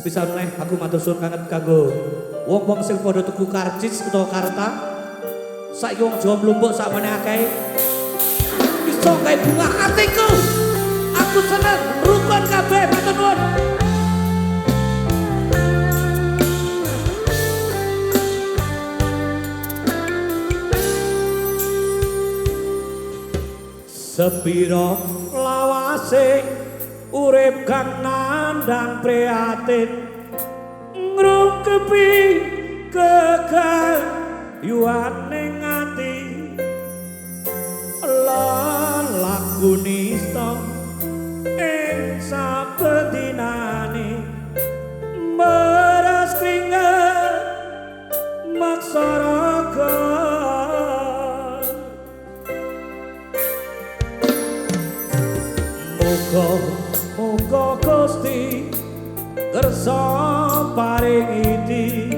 Sepisah meneh aku matur suwun kanget kanggo wong-wong sing padha tuku karcis utawa karta. Saiki wong Jawa mlumpuk sakmene akeh. Iso gawe bunga atiku. Aku seneng rukun kabeh matur nuwun. Sepiro lawase urip kang nandang prihatin. Ngrungkepi kegayuaning ati laku nista ing sabedinane meras kringet Muga muga Gusti kersa paring iki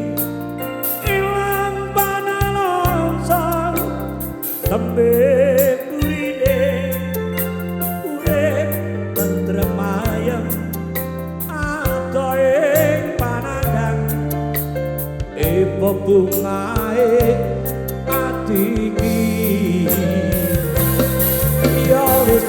ilang panalangsa tembe kurine urip tentrem ayem ing panandang bungae ati iki Ya wis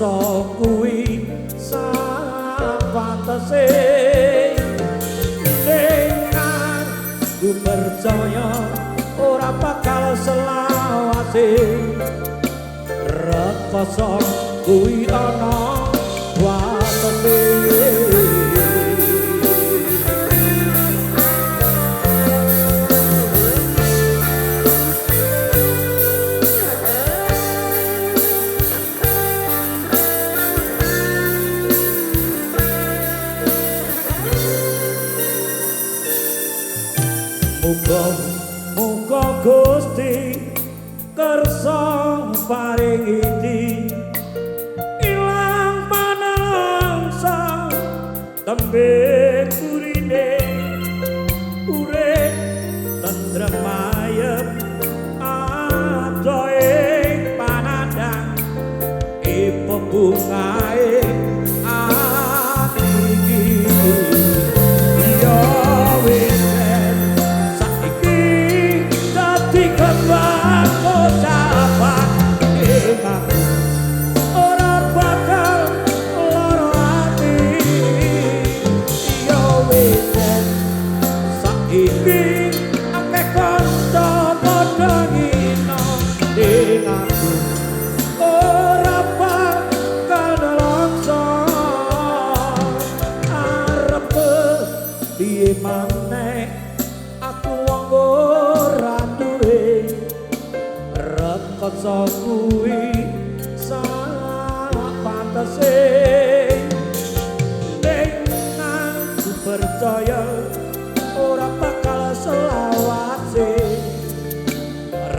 rekoso kuwi sapantese dengan ku percaya ora bakal selawase. Rekoso kuwi ana Muga muga Gusti kersa paring iki ilang panalangsa tembe kurine urip tentrem ayem ado ing panandang ipo bungae maneh aku wong ora duwe. Rekoso kuwi salah pantese. Percaya ora bakal selawase.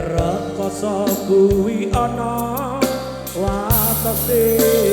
Rekoso kuwi ana watese